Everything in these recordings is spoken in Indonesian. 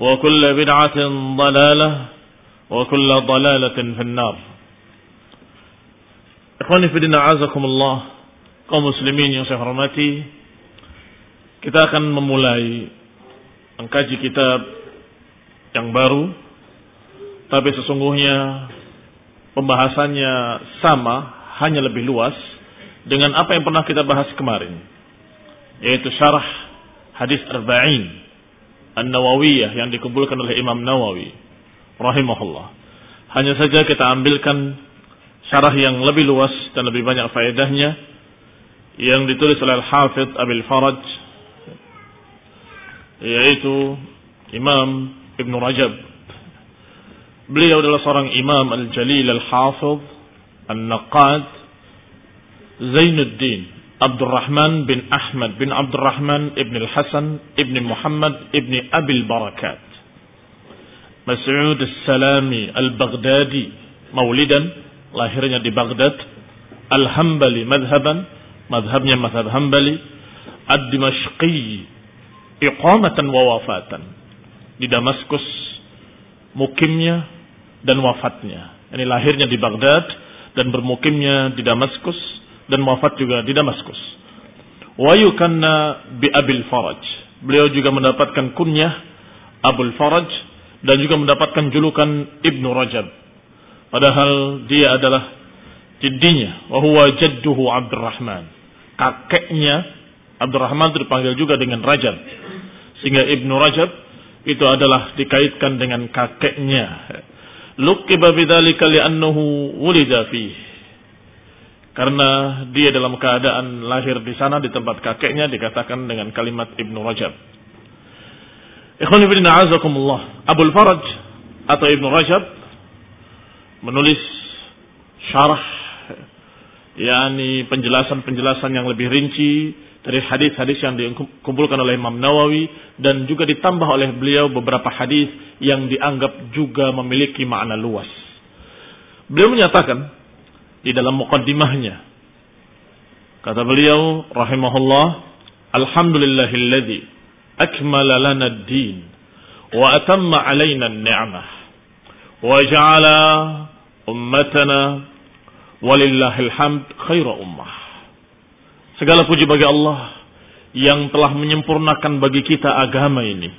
وكل بدعة ضلالة وكل ضلالة في النار Ikhwani fi dina azakumullah kaum muslimin yang saya hormati kita akan memulai mengkaji kitab yang baru tapi sesungguhnya pembahasannya sama hanya lebih luas dengan apa yang pernah kita bahas kemarin yaitu syarah hadis arba'in An-Nawawiyah yang dikumpulkan oleh Imam Nawawi rahimahullah hanya saja kita ambilkan syarah yang lebih luas dan lebih banyak faedahnya yang ditulis oleh Al-Hafidh Abil Faraj yaitu Imam Ibn Rajab beliau adalah seorang imam Al-Jalil Al-Hafidh Al-Naqad Zainuddin Abdurrahman bin Ahmad bin Abdurrahman Ibn Al-Hasan Ibn Muhammad Ibn Abil Barakat. Mas'ud Al-Salami Al-Baghdadi Maulidan lahirnya di Baghdad. Al-Hambali madhaban madhabnya madhab Hambali. Ad-Dimashqi iqamatan wa wafatan. Di Damaskus mukimnya dan wafatnya. Ini lahirnya di Baghdad dan bermukimnya di Damaskus dan wafat juga di Damaskus wa yukanna bi Abil Faraj beliau juga mendapatkan kunyah Abul Faraj dan juga mendapatkan julukan Ibnu Rajab Padahal dia adalah jadinya. Wahuwa jadduhu Abdurrahman. Kakeknya Abdurrahman dipanggil juga dengan Rajab. Sehingga Ibnu Rajab itu adalah dikaitkan dengan kakeknya. Luqiba bidzalika li'annahu wulida fih. Karena dia dalam keadaan lahir di sana di tempat kakeknya dikatakan dengan kalimat Ibnu Rajab. Ikhwan fillah azakumullah. Abul Faraj atau Ibnu Rajab menulis syarah yakni penjelasan-penjelasan yang lebih rinci dari hadis-hadis yang dikumpulkan oleh Imam Nawawi dan juga ditambah oleh beliau beberapa hadis yang dianggap juga memiliki makna luas. Beliau menyatakan di dalam muqaddimahnya kata beliau rahimahullah alhamdulillahilladzi akmala lana ad-din wa atamma alaina an-ni'mah wa ja'ala ummatana walillahil hamd khaira ummah. Segala puji bagi Allah yang telah menyempurnakan bagi kita agama ini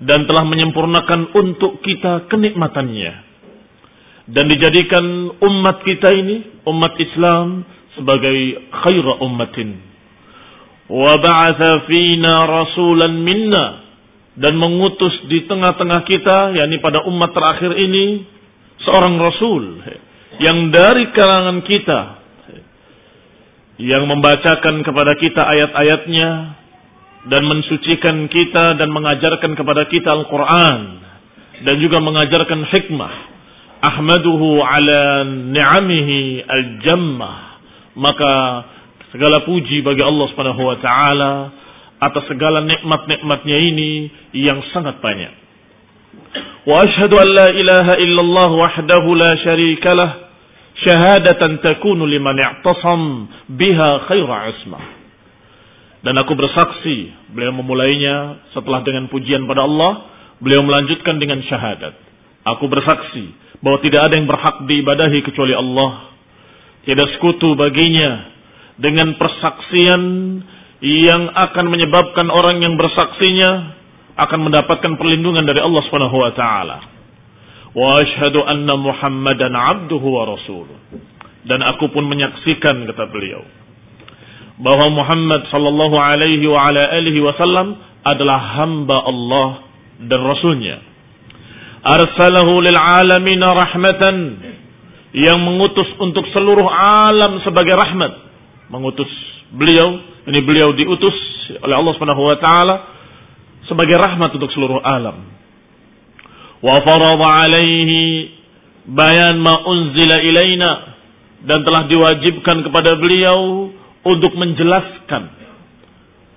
dan telah menyempurnakan untuk kita kenikmatannya dan dijadikan umat kita ini umat Islam sebagai khaira ummatin. Wa ba'atha fina rasulan minna. Dan mengutus di tengah-tengah kita yakni pada umat terakhir ini seorang rasul yang dari kalangan kita yang membacakan kepada kita ayat-ayatnya dan mensucikan kita dan mengajarkan kepada kita Al-Quran dan juga mengajarkan hikmah ahmaduhu ala ni'amihi al-jammah. Maka segala puji bagi Allah Subhanahu wa taala atas segala nikmat-nikmatnya ini yang sangat banyak. Wa ashhadu an la ilaha illallah wahdahu la syarika lah. Syahadatan takunu liman i'tasam biha khaira ismah. Dan aku bersaksi beliau memulainya setelah dengan pujian pada Allah beliau melanjutkan dengan syahadat. Aku bersaksi bahwa tidak ada yang berhak diibadahi kecuali Allah tidak sekutu baginya dengan persaksian yang akan menyebabkan orang yang bersaksinya akan mendapatkan perlindungan dari Allah Subhanahu wa taala. Wa asyhadu anna Muhammadan abduhu wa rasuluh. Dan aku pun menyaksikan kata beliau bahwa Muhammad sallallahu alaihi wa ala alihi wasallam adalah hamba Allah dan rasulnya. Arsalahu lil alamin rahmatan yang mengutus untuk seluruh alam sebagai rahmat. Mengutus beliau, ini beliau diutus oleh Allah Subhanahu wa taala sebagai rahmat untuk seluruh alam. Wa farada alaihi bayan ma unzila ilaina dan telah diwajibkan kepada beliau untuk menjelaskan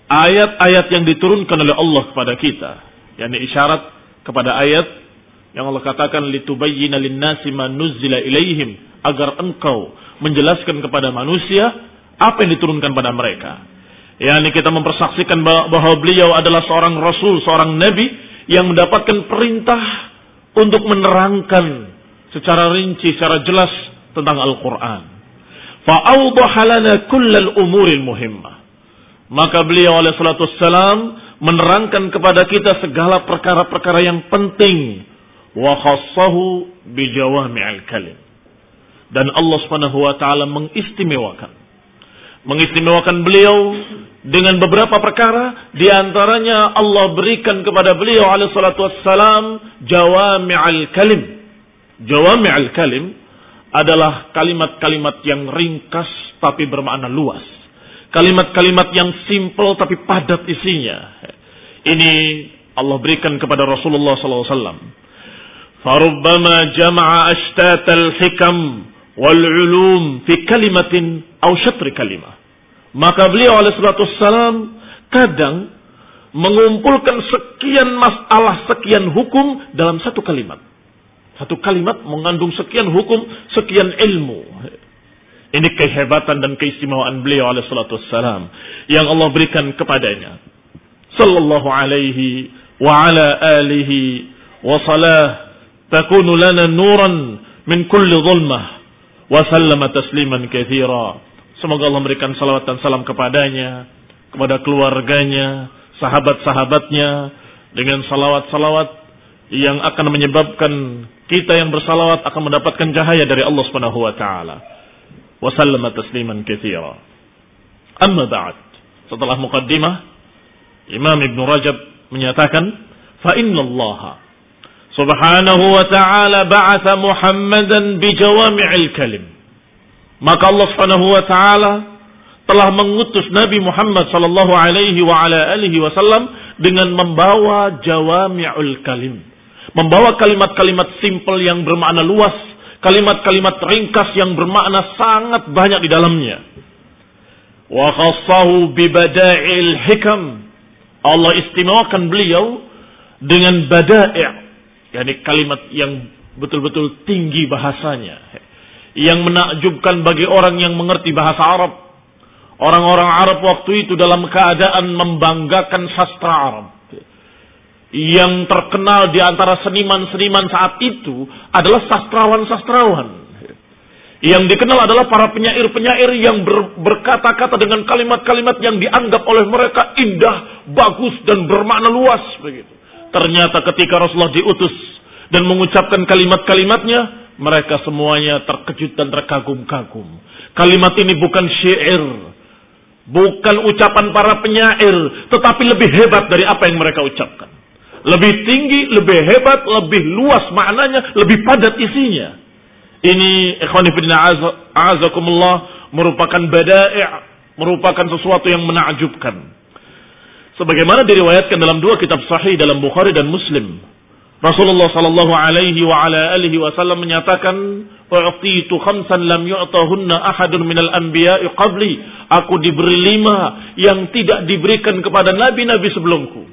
ayat-ayat yang diturunkan oleh Allah kepada kita. yakni isyarat kepada ayat yang Allah katakan litubayyana lin-nasi ma nuzzila ilaihim agar engkau menjelaskan kepada manusia apa yang diturunkan pada mereka. yakni kita mempersaksikan bahwa beliau adalah seorang rasul, seorang nabi yang mendapatkan perintah untuk menerangkan secara rinci, secara jelas tentang Al-Qur'an. Fa'awdaha lana kullal umuril muhimmah. Maka beliau alaihi salatu menerangkan kepada kita segala perkara-perkara yang penting. Dan Allah subhanahu wa ta'ala mengistimewakan. Mengistimewakan beliau dengan beberapa perkara. Di antaranya Allah berikan kepada beliau alaihi salatu wassalam jawami'al kalim. Jawami'al kalim adalah kalimat-kalimat yang ringkas tapi bermakna luas. Kalimat-kalimat yang simple tapi padat isinya. Ini Allah berikan kepada Rasulullah SAW. Jama'a ashtatal hikam wal ulum fi kalimatin au syatri kalimah. Maka beliau alaihi salam kadang mengumpulkan sekian masalah, sekian hukum dalam satu kalimat. Satu kalimat mengandung sekian hukum, sekian ilmu. Ini kehebatan dan keistimewaan beliau alaihi salatu wassalam yang Allah berikan kepadanya. Sallallahu alaihi wa ala alihi wa salah takunu lana nuran min kulli zulmah wa sallama tasliman kathira. Semoga Allah memberikan salawat dan salam kepadanya, kepada keluarganya, sahabat-sahabatnya dengan salawat-salawat yang akan menyebabkan kita yang bersalawat akan mendapatkan cahaya dari Allah Subhanahu wa taala. Wa sallama tasliman katsira. Amma ba'd. Setelah mukaddimah, Imam Ibn Rajab menyatakan, "Fa inna Allah Subhanahu wa ta'ala ba'atha Muhammadan bi jawami'il kalim." Maka Allah Subhanahu wa taala telah mengutus Nabi Muhammad sallallahu alaihi wa ala alihi wasallam dengan membawa jawami'ul kalim Membawa kalimat-kalimat simpel yang bermakna luas. Kalimat-kalimat ringkas yang bermakna sangat banyak di dalamnya. Wa khassahu bibada'il hikam. Allah istimewakan beliau dengan bada'i' yakni kalimat yang betul-betul tinggi bahasanya yang menakjubkan bagi orang yang mengerti bahasa Arab orang-orang Arab waktu itu dalam keadaan membanggakan sastra Arab yang terkenal di antara seniman-seniman saat itu adalah sastrawan-sastrawan. Yang dikenal adalah para penyair-penyair yang ber, berkata-kata dengan kalimat-kalimat yang dianggap oleh mereka indah, bagus dan bermakna luas begitu. Ternyata ketika Rasulullah diutus dan mengucapkan kalimat-kalimatnya, mereka semuanya terkejut dan terkagum-kagum. Kalimat ini bukan syair, bukan ucapan para penyair, tetapi lebih hebat dari apa yang mereka ucapkan. lebih tinggi, lebih hebat, lebih luas maknanya, lebih padat isinya. Ini ikhwanifidina azakumullah merupakan bada'i' merupakan sesuatu yang menakjubkan. Sebagaimana diriwayatkan dalam dua kitab sahih dalam Bukhari dan Muslim. Rasulullah sallallahu alaihi wa ala alihi wasallam menyatakan, "U'titu khamsan lam yu'tahunna ahadun minal anbiya'i qabli." Aku diberi lima yang tidak diberikan kepada nabi-nabi sebelumku.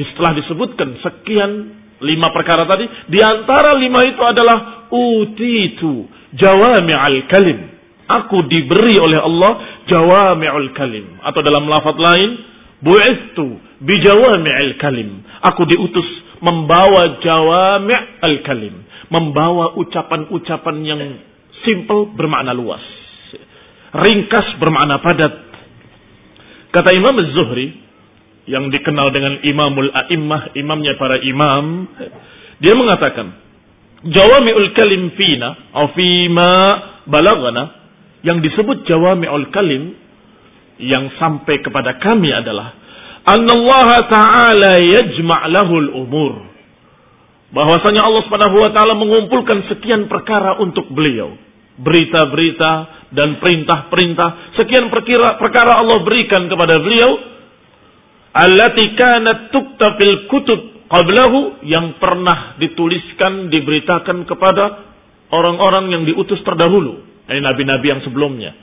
Di setelah disebutkan sekian lima perkara tadi, di antara lima itu adalah utitu jawami'al kalim. Aku diberi oleh Allah jawami'ul kalim atau dalam lafaz lain bu'istu bijawami'il kalim. Aku diutus membawa jawami' al-kalim, membawa ucapan-ucapan yang simple bermakna luas. Ringkas bermakna padat. Kata Imam Az-Zuhri yang dikenal dengan Imamul A'immah, imamnya para imam, dia mengatakan, Jawami'ul kalim fina, atau fima balagana, yang disebut jawami'ul kalim, yang sampai kepada kami adalah Allah Ta'ala yajma' lahul umur. Bahwasanya Allah Subhanahu wa taala mengumpulkan sekian perkara untuk beliau. Berita-berita dan perintah-perintah, sekian perkara, perkara Allah berikan kepada beliau allati kanat tukta kutub qablahu yang pernah dituliskan diberitakan kepada orang-orang yang diutus terdahulu, ini nabi-nabi yang sebelumnya.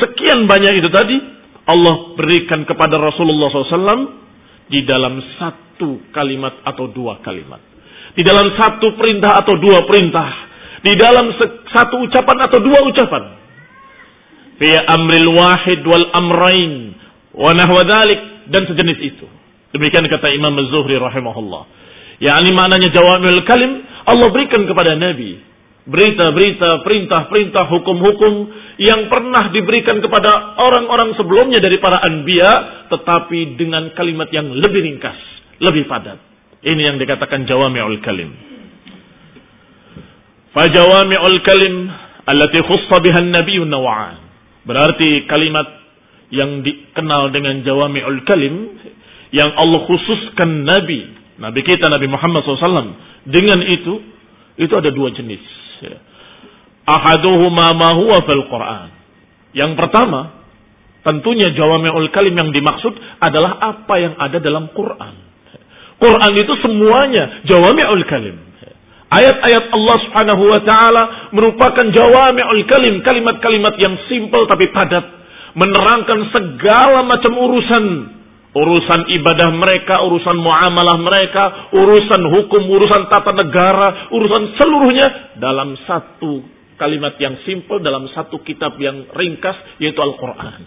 Sekian banyak itu tadi Allah berikan kepada Rasulullah SAW di dalam satu kalimat atau dua kalimat. Di dalam satu perintah atau dua perintah. Di dalam satu ucapan atau dua ucapan. Fi amril wahid wal amrain wa nahwa dan sejenis itu. Demikian kata Imam Az-Zuhri rahimahullah. Ya, ini maknanya jawabul kalim Allah berikan kepada Nabi berita-berita, perintah-perintah, hukum-hukum yang pernah diberikan kepada orang-orang sebelumnya dari para anbiya, tetapi dengan kalimat yang lebih ringkas, lebih padat. Ini yang dikatakan jawami'ul kalim. Fajawami'ul kalim allati khussa biha an-nabiyyu naw'an. Berarti kalimat yang dikenal dengan jawami'ul kalim yang Allah khususkan Nabi, Nabi kita Nabi Muhammad SAW dengan itu itu ada dua jenis. Ahaduhuma ma huwa fil Quran. Yang pertama, tentunya jawami'ul kalim yang dimaksud adalah apa yang ada dalam Quran. Quran itu semuanya jawami'ul kalim. Ayat-ayat Allah Subhanahu wa taala merupakan jawami'ul kalim, kalimat-kalimat yang simpel tapi padat, menerangkan segala macam urusan urusan ibadah mereka, urusan muamalah mereka, urusan hukum, urusan tata negara, urusan seluruhnya dalam satu kalimat yang simple dalam satu kitab yang ringkas yaitu Al-Quran.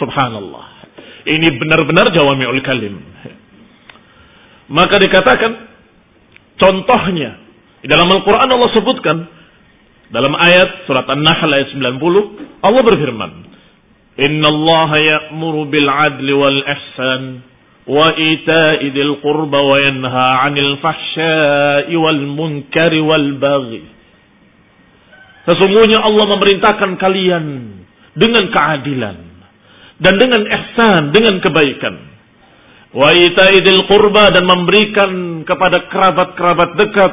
Subhanallah. Ini benar-benar jawami'ul kalim. Maka dikatakan contohnya dalam Al-Quran Allah sebutkan dalam ayat surat An-Nahl ayat 90 Allah berfirman Inna Allah ya'muru bil adli wal ihsan wa ita'i dhil qurba wa yanha 'anil fahsya'i wal munkari wal baghi Sesungguhnya Allah memerintahkan kalian dengan keadilan dan dengan ihsan, dengan kebaikan. Wa itaidil qurba dan memberikan kepada kerabat-kerabat dekat.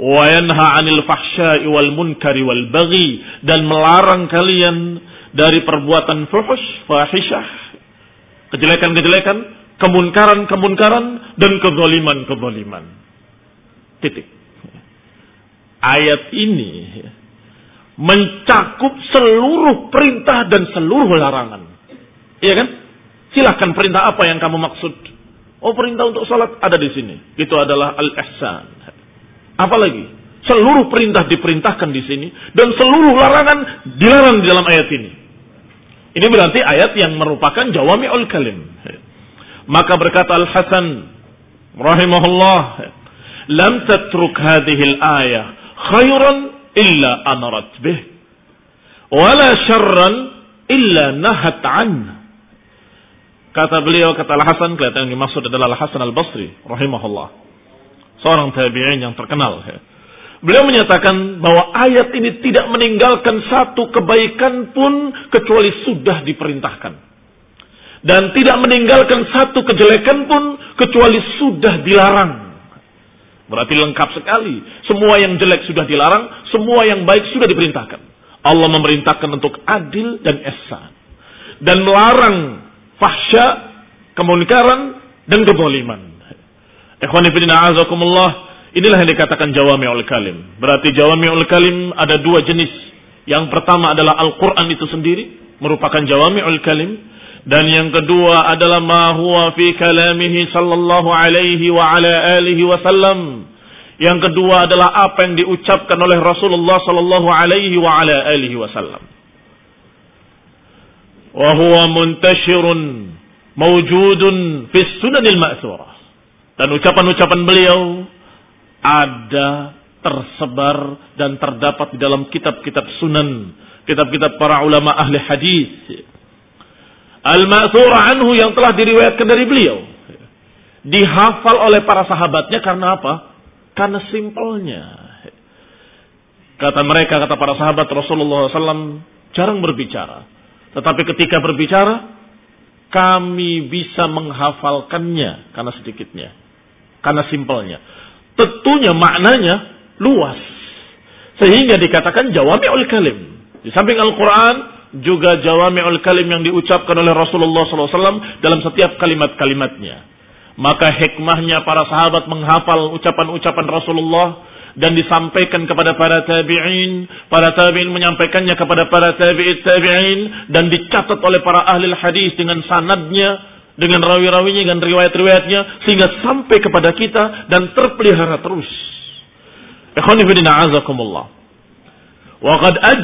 Wa yanha 'anil fahsya'i wal munkari wal baghi dan melarang kalian dari perbuatan fuhush, fahisyah, kejelekan-kejelekan, kemunkaran-kemunkaran, dan kezaliman-kezaliman. Titik. Ayat ini mencakup seluruh perintah dan seluruh larangan. Iya kan? Silahkan perintah apa yang kamu maksud. Oh perintah untuk sholat ada di sini. Itu adalah al-ihsan. Apalagi? Seluruh perintah diperintahkan di sini dan seluruh larangan dilarang di dalam ayat ini. Ini berarti ayat yang merupakan jawami'ul kalim. Maka berkata Al-Hasan rahimahullah, "Lam tatruk hadhihi al-ayah khairan illa amarat bih, wala syarran illa nahat an." Kata beliau, kata Al-Hasan, kelihatan yang dimaksud adalah Al-Hasan Al-Basri rahimahullah. Seorang tabi'in yang terkenal. Beliau menyatakan bahwa ayat ini tidak meninggalkan satu kebaikan pun kecuali sudah diperintahkan. Dan tidak meninggalkan satu kejelekan pun kecuali sudah dilarang. Berarti lengkap sekali. Semua yang jelek sudah dilarang, semua yang baik sudah diperintahkan. Allah memerintahkan untuk adil dan ihsan. Dan melarang fahsya, kemunkaran, dan keboliman. Ikhwanifidina azakumullah, inilah yang dikatakan jawami'ul kalim. Berarti jawami'ul kalim ada dua jenis. Yang pertama adalah Al-Quran itu sendiri, merupakan jawami'ul kalim. Dan yang kedua adalah ma huwa fi kalamihi sallallahu alaihi wa ala alihi wasallam. Yang kedua adalah apa yang diucapkan oleh Rasulullah sallallahu alaihi wa ala alihi wasallam. Wa huwa muntashirun mawjudun fi sunanil ma'thurah. Dan ucapan-ucapan beliau ada tersebar dan terdapat di dalam kitab-kitab sunan, kitab-kitab para ulama ahli hadis Al-ma'thur anhu yang telah diriwayatkan dari beliau. Dihafal oleh para sahabatnya karena apa? Karena simpelnya. Kata mereka, kata para sahabat Rasulullah SAW jarang berbicara. Tetapi ketika berbicara, kami bisa menghafalkannya karena sedikitnya. Karena simpelnya. Tentunya maknanya luas. Sehingga dikatakan jawami kalim. Di samping Al-Quran, juga jawami'ul kalim yang diucapkan oleh Rasulullah SAW dalam setiap kalimat-kalimatnya. Maka hikmahnya para sahabat menghafal ucapan-ucapan Rasulullah dan disampaikan kepada para tabi'in. Para tabi'in menyampaikannya kepada para tabi'it tabi'in dan dicatat oleh para ahli hadis dengan sanadnya, dengan rawi-rawinya, dengan riwayat-riwayatnya sehingga sampai kepada kita dan terpelihara terus. Azakumullah. Aj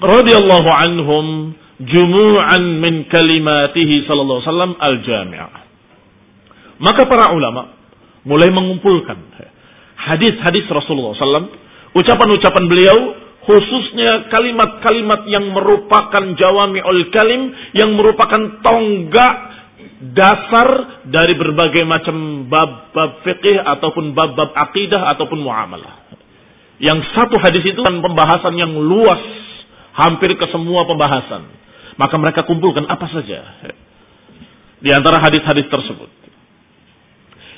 radhiyallahu anhum jumu'an min kalimatihi sallallahu alaihi wasallam al-jami'ah. Maka para ulama mulai mengumpulkan hadis-hadis Rasulullah SAW, ucapan-ucapan beliau, khususnya kalimat-kalimat yang merupakan jawami'ul kalim, yang merupakan tonggak dasar dari berbagai macam bab-bab fikih ataupun bab-bab akidah ataupun muamalah. Yang satu hadis itu kan pembahasan yang luas hampir ke semua pembahasan. Maka mereka kumpulkan apa saja di antara hadis-hadis tersebut.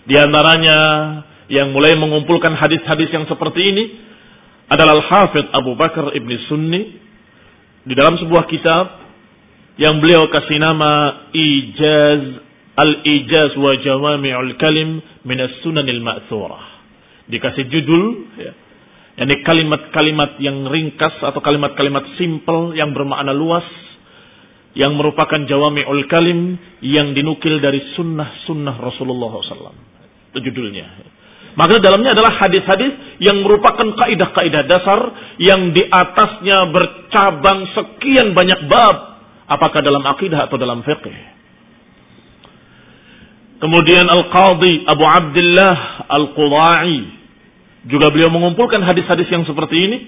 Di antaranya yang mulai mengumpulkan hadis-hadis yang seperti ini adalah Al-Hafidh Abu Bakar Ibn Sunni di dalam sebuah kitab yang beliau kasih nama Ijaz Al-Ijaz wa Jawami'ul Kalim min As-Sunanil Ma'thurah. Dikasih judul ya, ini kalimat-kalimat yang ringkas atau kalimat-kalimat simple yang bermakna luas yang merupakan jawami'ul kalim yang dinukil dari sunnah-sunnah Rasulullah SAW. Itu judulnya. Maka dalamnya adalah hadis-hadis yang merupakan kaidah-kaidah dasar yang di atasnya bercabang sekian banyak bab. Apakah dalam akidah atau dalam fiqh. Kemudian Al-Qadhi Abu Abdullah Al-Qudai juga beliau mengumpulkan hadis-hadis yang seperti ini.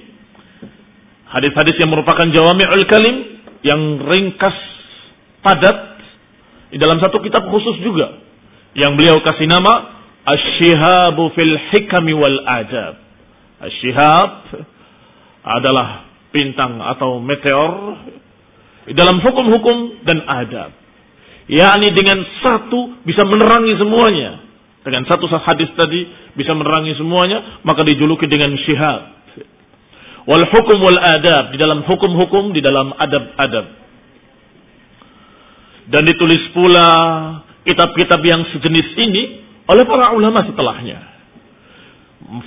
Hadis-hadis yang merupakan jawami'ul kalim yang ringkas, padat di dalam satu kitab khusus juga yang beliau kasih nama Asy-Syihabu fil Hikami wal Adab. Asy-Syihab adalah bintang atau meteor dalam hukum-hukum dan adab. yakni dengan satu bisa menerangi semuanya. Dengan satu hadis tadi bisa menerangi semuanya, maka dijuluki dengan syihab. Wal hukum wal adab, di dalam hukum-hukum, di dalam adab-adab. Dan ditulis pula kitab-kitab yang sejenis ini oleh para ulama setelahnya.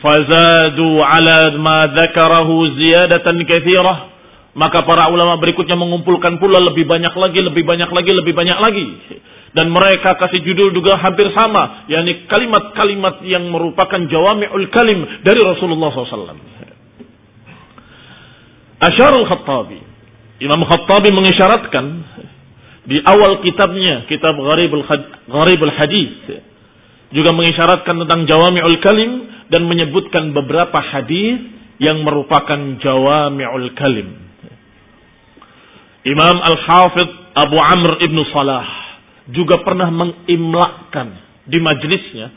Fazadu ala ma dzakarahu ziyadatan katsirah. Maka para ulama berikutnya mengumpulkan pula lebih banyak lagi, lebih banyak lagi, lebih banyak lagi dan mereka kasih judul juga hampir sama, yakni kalimat-kalimat yang merupakan jawami'ul kalim dari Rasulullah SAW. Asyarul Khattabi. Imam Khattabi mengisyaratkan di awal kitabnya, kitab Gharibul, Gharibul Hadis, juga mengisyaratkan tentang jawami'ul kalim dan menyebutkan beberapa hadis yang merupakan jawami'ul kalim. Imam Al-Hafidh Abu Amr Ibn Salah juga pernah mengimlakkan di majelisnya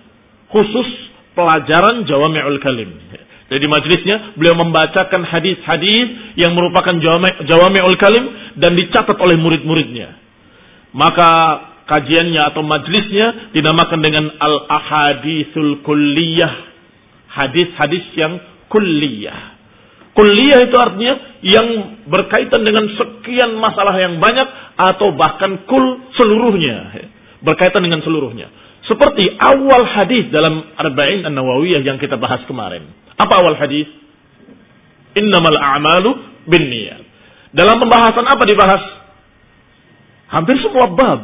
khusus pelajaran Jawami'ul Kalim. Jadi di majelisnya beliau membacakan hadis-hadis yang merupakan Jawami'ul Kalim dan dicatat oleh murid-muridnya. Maka kajiannya atau majlisnya dinamakan dengan al-ahadithul kulliyah. Hadis-hadis yang kulliyah. Kulliyah itu artinya yang berkaitan dengan sekian masalah yang banyak atau bahkan kul seluruhnya. Berkaitan dengan seluruhnya. Seperti awal hadis dalam Arba'in An-Nawawiyah yang kita bahas kemarin. Apa awal hadis? Innamal a'malu bin niyat. Dalam pembahasan apa dibahas? Hampir semua bab.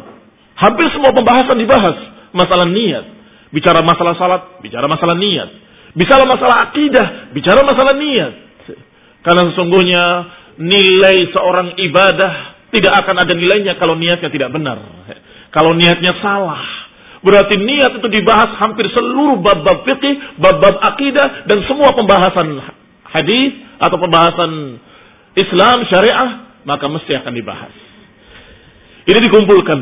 Hampir semua pembahasan dibahas. Masalah niat. Bicara masalah salat, bicara masalah niat. Bicara masalah akidah, bicara masalah niat. Karena sesungguhnya nilai seorang ibadah tidak akan ada nilainya kalau niatnya tidak benar. Kalau niatnya salah. Berarti niat itu dibahas hampir seluruh bab-bab fikih, bab-bab akidah dan semua pembahasan hadis atau pembahasan Islam syariah maka mesti akan dibahas. Ini dikumpulkan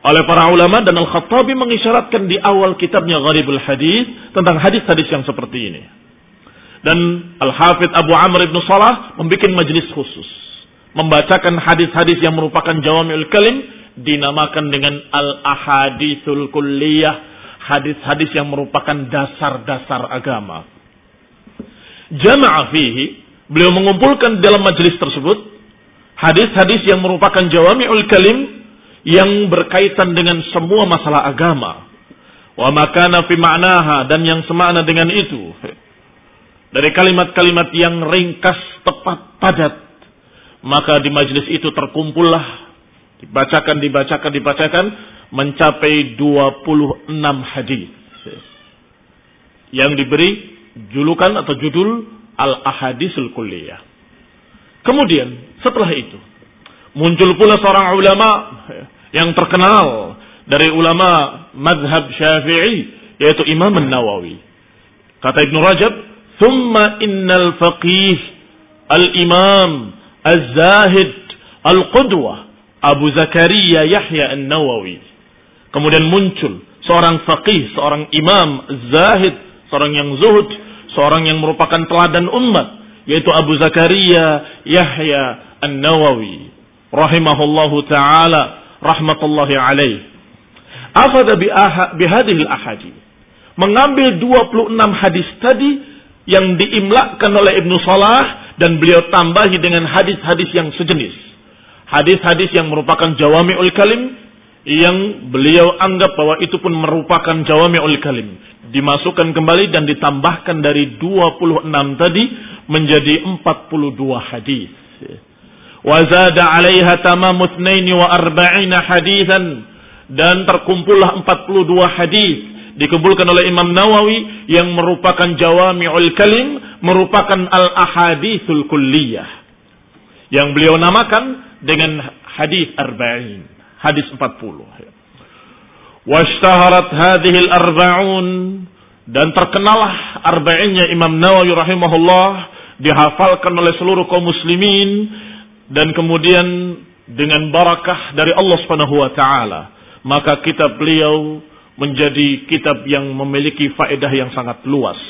oleh para ulama dan Al-Khattabi mengisyaratkan di awal kitabnya Gharibul Hadis tentang hadis-hadis yang seperti ini. Dan Al-Hafidh Abu Amr ibn Salah membuat majelis khusus. Membacakan hadis-hadis yang merupakan jawami'ul kalim dinamakan dengan al-ahadithul kulliyah, hadis-hadis yang merupakan dasar-dasar agama. Jama'a fihi, beliau mengumpulkan dalam majelis tersebut hadis-hadis yang merupakan jawami'ul kalim yang berkaitan dengan semua masalah agama. Wa makana fi ma'naha dan yang semakna dengan itu. Dari kalimat-kalimat yang ringkas, tepat, padat. Maka di majelis itu terkumpullah Dibacakan, dibacakan, dibacakan mencapai 26 hadis yang diberi julukan atau judul Al-Ahadisul Kulliyah. Kemudian setelah itu muncul pula seorang ulama yang terkenal dari ulama madhab syafi'i yaitu Imam Nawawi. Kata Ibn Rajab, "Thumma innal faqih al-imam az-zahid al-qudwah Abu Zakaria Yahya An-Nawawi. Kemudian muncul seorang faqih, seorang imam, zahid, seorang yang zuhud, seorang yang merupakan teladan umat, yaitu Abu Zakaria Yahya An-Nawawi rahimahullahu taala rahmatullahi alaih. Afada bihadhil ahadi. Mengambil 26 hadis tadi yang diimlakkan oleh Ibnu Salah dan beliau tambahi dengan hadis-hadis yang sejenis. Hadis-hadis yang merupakan jawami'ul kalim yang beliau anggap bahwa itu pun merupakan jawami'ul kalim. Dimasukkan kembali dan ditambahkan dari 26 tadi menjadi 42 hadis. Wa zada 'alaiha tamamu 42 hadisan dan terkumpullah 42 hadis dikumpulkan oleh Imam Nawawi yang merupakan jawami'ul kalim merupakan al-ahadithul kulliyah yang beliau namakan dengan hadis arba'in, hadis 40. Washtaharat hadhil arba'un dan terkenalah arba'innya Imam Nawawi rahimahullah dihafalkan oleh seluruh kaum muslimin dan kemudian dengan barakah dari Allah Subhanahu wa taala maka kitab beliau menjadi kitab yang memiliki faedah yang sangat luas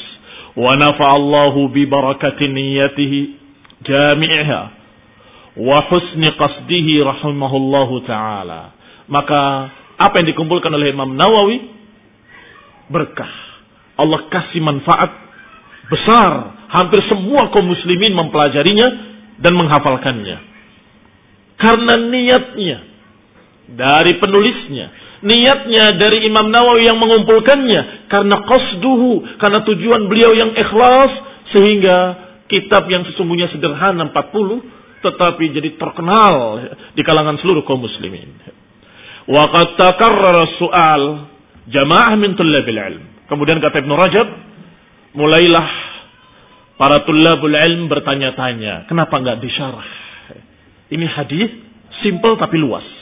wa nafa'allahu bi barakatin niyatihi jami'iha wa husni qasdihi rahimahullahu taala. Maka apa yang dikumpulkan oleh Imam Nawawi berkah. Allah kasih manfaat besar. Hampir semua kaum muslimin mempelajarinya dan menghafalkannya. Karena niatnya dari penulisnya, niatnya dari Imam Nawawi yang mengumpulkannya karena qasduhu, karena tujuan beliau yang ikhlas sehingga kitab yang sesungguhnya sederhana 40 tetapi jadi terkenal di kalangan seluruh kaum muslimin. Wa qad takarrara su'al jamaah min tullabil ilm. Kemudian kata Ibnu Rajab, mulailah para tullabul ilm bertanya-tanya, kenapa enggak disyarah? Ini hadis simple tapi luas.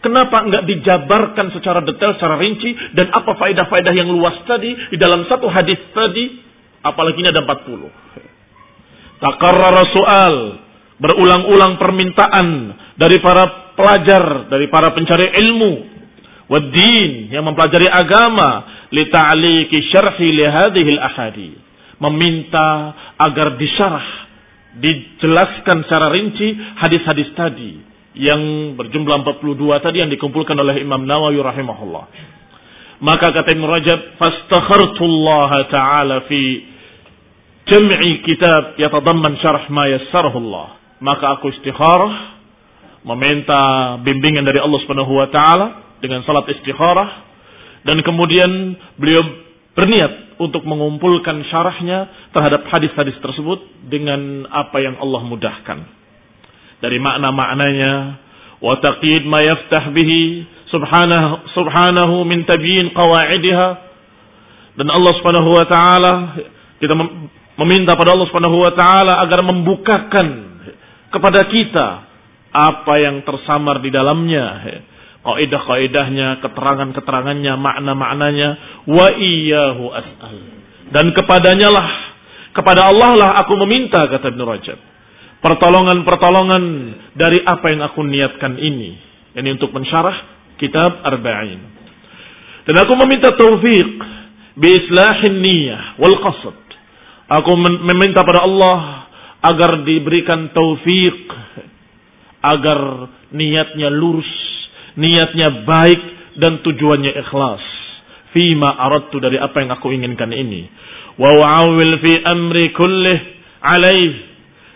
Kenapa enggak dijabarkan secara detail, secara rinci? Dan apa faedah-faedah yang luas tadi di dalam satu hadis tadi? Apalagi ini ada 40. Takarrara su'al. Berulang-ulang permintaan dari para pelajar, dari para pencari ilmu, waddin yang mempelajari agama, li syarhi li hadhihi ahadi Meminta agar disyarah, dijelaskan secara rinci hadis-hadis tadi yang berjumlah 42 tadi yang dikumpulkan oleh Imam Nawawi rahimahullah. Maka kata Ibn Rajab, "Fastakhartullah ta'ala fi jam'i kitab yatadamman syarh ma yassarahu Allah." Maka aku istikharah meminta bimbingan dari Allah Subhanahu wa taala dengan salat istikharah dan kemudian beliau berniat untuk mengumpulkan syarahnya terhadap hadis-hadis tersebut dengan apa yang Allah mudahkan. Dari makna-maknanya. Wa taqid ma yaftah bihi subhanahu subhanahu min tabyin qawaidiha. Dan Allah Subhanahu wa taala kita meminta pada Allah Subhanahu wa taala agar membukakan kepada kita apa yang tersamar di dalamnya. Kaidah-kaidahnya keterangan-keterangannya makna-maknanya. Wa iyyahu as'al. Dan kepadanya lah kepada Allah lah aku meminta kata Ibnu Rajab pertolongan-pertolongan dari apa yang aku niatkan ini ini untuk mensyarah kitab Arba'in dan aku meminta taufik bi islahin niyah wal qasd aku meminta pada Allah agar diberikan taufik agar niatnya lurus, niatnya baik dan tujuannya ikhlas. Fima aradtu dari apa yang aku inginkan ini. Wa wa'awil fi amri kullih alaih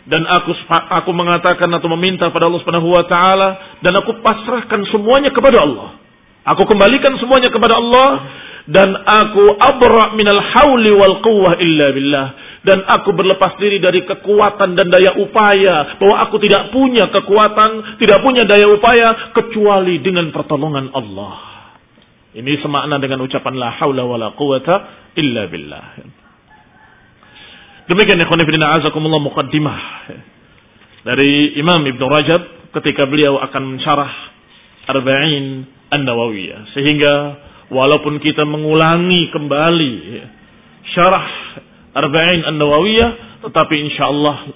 dan aku aku mengatakan atau meminta pada Allah Subhanahu wa taala dan aku pasrahkan semuanya kepada Allah. Aku kembalikan semuanya kepada Allah dan aku abra minal hauli wal quwwah illa billah dan aku berlepas diri dari kekuatan dan daya upaya bahwa aku tidak punya kekuatan, tidak punya daya upaya kecuali dengan pertolongan Allah. Ini semakna dengan ucapan la haula wala quwata illa billah. Demikian ikhwan fillah azakumullah muqaddimah. Dari Imam Ibn Rajab ketika beliau akan mensyarah Arba'in An-Nawawiyah. Sehingga walaupun kita mengulangi kembali syarah Arba'in An-Nawawiyah tetapi insya Allah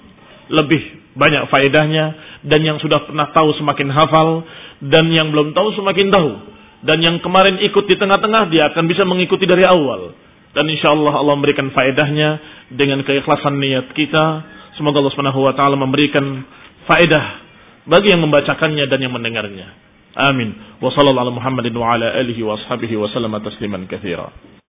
lebih banyak faedahnya. Dan yang sudah pernah tahu semakin hafal dan yang belum tahu semakin tahu. Dan yang kemarin ikut di tengah-tengah dia akan bisa mengikuti dari awal dan insya Allah memberikan faedahnya dengan keikhlasan niat kita. Semoga Allah Subhanahu wa taala memberikan faedah bagi yang membacakannya dan yang mendengarnya. Amin. Wa sallallahu ala wa ala alihi wa ashabihi wa sallama tasliman katsira